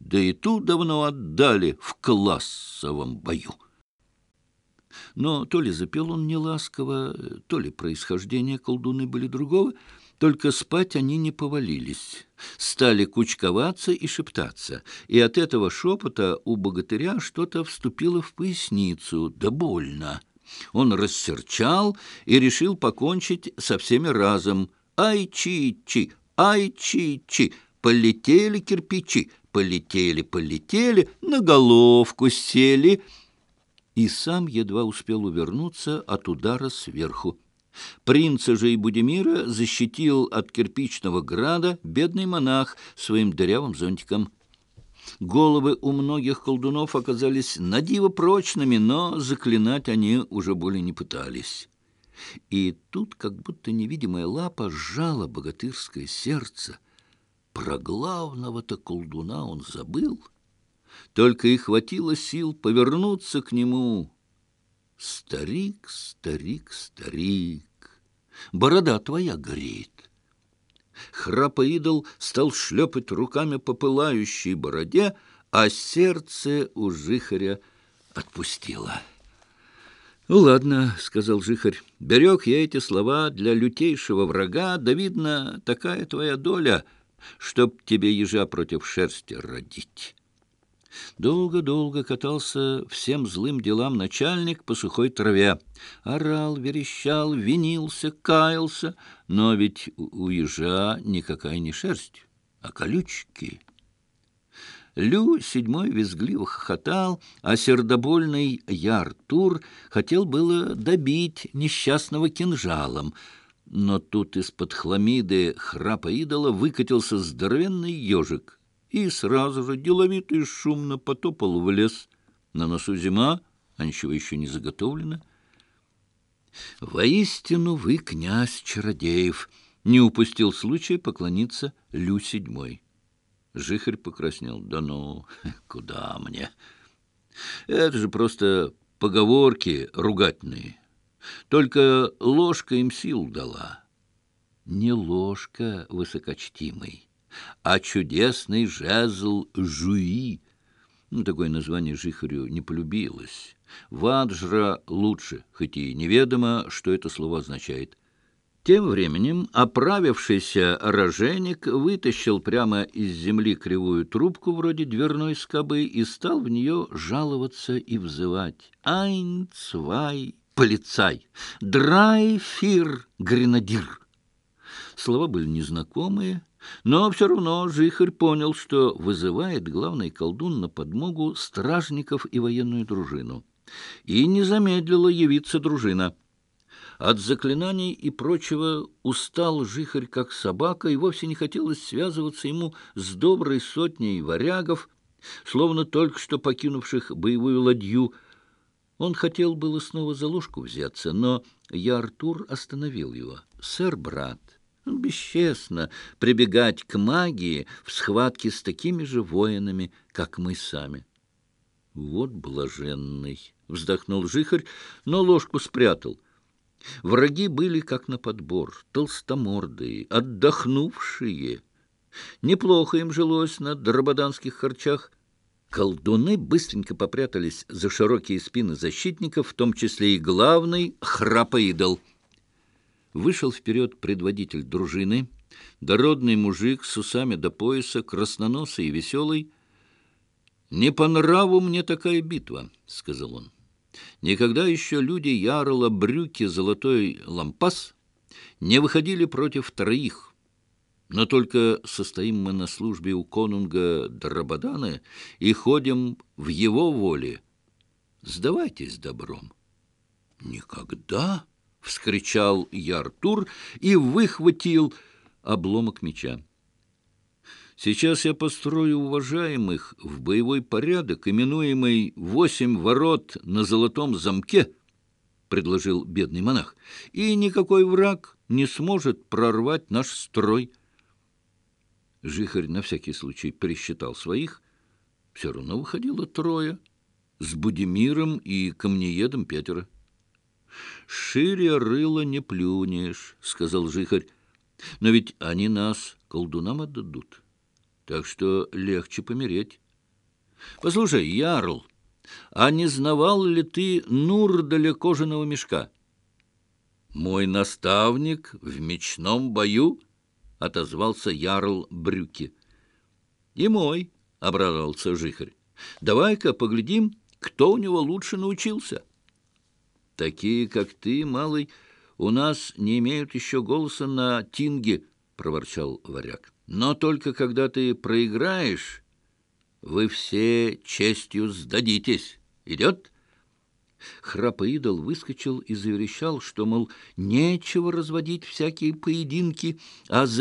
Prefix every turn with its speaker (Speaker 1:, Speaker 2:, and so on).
Speaker 1: да и ту давно отдали в классовом бою. Но то ли запел он неласково, то ли происхождение колдуны были другого, только спать они не повалились, стали кучковаться и шептаться, и от этого шепота у богатыря что-то вступило в поясницу, да больно. Он рассерчал и решил покончить со всеми разом. «Ай-чи-чи! Ай-чи-чи! Полетели кирпичи! полетели, полетели, на головку сели, и сам едва успел увернуться от удара сверху. Принца же и Будемира защитил от кирпичного града бедный монах своим дырявым зонтиком. Головы у многих колдунов оказались надиво прочными, но заклинать они уже более не пытались. И тут как будто невидимая лапа сжала богатырское сердце — Про главного-то колдуна он забыл. Только и хватило сил повернуться к нему. Старик, старик, старик, борода твоя горит. Храпоидол стал шлепать руками по пылающей бороде, а сердце у жихаря отпустило. «Ну, ладно», — сказал жихарь, — «берег я эти слова для лютейшего врага, да, видно, такая твоя доля, чтоб тебе ежа против шерсти родить». Долго-долго катался всем злым делам начальник по сухой траве. Орал, верещал, винился, каялся, но ведь у ежа никакая не шерсть, а колючки. Лю седьмой визгливо хохотал, а сердобольный Яртур хотел было добить несчастного кинжалом — но тут из-под хламиды храпа идола выкатился здоровенный ежик и сразу же деловито и шумно потопал в лес. На носу зима, а ничего еще не заготовлено. «Воистину вы князь Чародеев!» — не упустил случая поклониться Лю седьмой. Жихарь покраснел. «Да ну, куда мне? Это же просто поговорки ругательные». Только ложка им сил дала». «Не ложка, высокочтимый, а чудесный жезл Жуи. Ну, такое название Жихарю не полюбилось. Ваджра лучше, хоть и неведомо, что это слово означает. Тем временем оправившийся роженик вытащил прямо из земли кривую трубку вроде дверной скобы и стал в нее жаловаться и взывать. полицай, драйфир, гренадир. Слова были незнакомые, но все равно Жихарь понял, что вызывает главный колдун на подмогу стражников и военную дружину. И не замедлила явиться дружина. От заклинаний и прочего устал Жихарь как собака, и вовсе не хотелось связываться ему с доброй сотней варягов, словно только что покинувших боевую ладью – он хотел было снова за ложку взяться, но я Артур остановил его. «Сэр, брат, ну, бесчестно прибегать к магии в схватке с такими же воинами, как мы сами». «Вот блаженный!» — вздохнул жихарь, но ложку спрятал. Враги были как на подбор, толстомордые, отдохнувшие. Неплохо им жилось на драбаданских харчах, колдуны быстренько попрятались за широкие спины защитников, в том числе и главный храпоидол. Вышел вперед предводитель дружины, дородный мужик с усами до пояса, красноносый и веселый. «Не по нраву мне такая битва», — сказал он. «Никогда еще люди ярла брюки золотой лампас не выходили против троих». Но только состоим мы на службе у конунга Драбадана и ходим в его воле. Сдавайтесь добром. Никогда — вскричал Яртур и выхватил обломок меча. «Сейчас я построю уважаемых в боевой порядок, именуемый «Восемь ворот на золотом замке», — предложил бедный монах, «и никакой враг не сможет прорвать наш строй». Жихарь на всякий случай пересчитал своих. Все равно выходило трое. С Будимиром и Камнеедом пятеро. «Шире рыло не плюнешь», — сказал Жихарь. «Но ведь они нас колдунам отдадут. Так что легче помереть». «Послушай, Ярл, а не знавал ли ты Нурдаля кожаного мешка?» «Мой наставник в мечном бою?» отозвался Ярл Брюки. И мой, — обрадовался Жихарь. Давай-ка поглядим, кто у него лучше научился. Такие, как ты, малый, у нас не имеют еще голоса на тинге, — проворчал варяг. Но только когда ты проиграешь, вы все честью сдадитесь. Идет? Храпоидол выскочил и заверещал, что, мол, нечего разводить всякие поединки, а за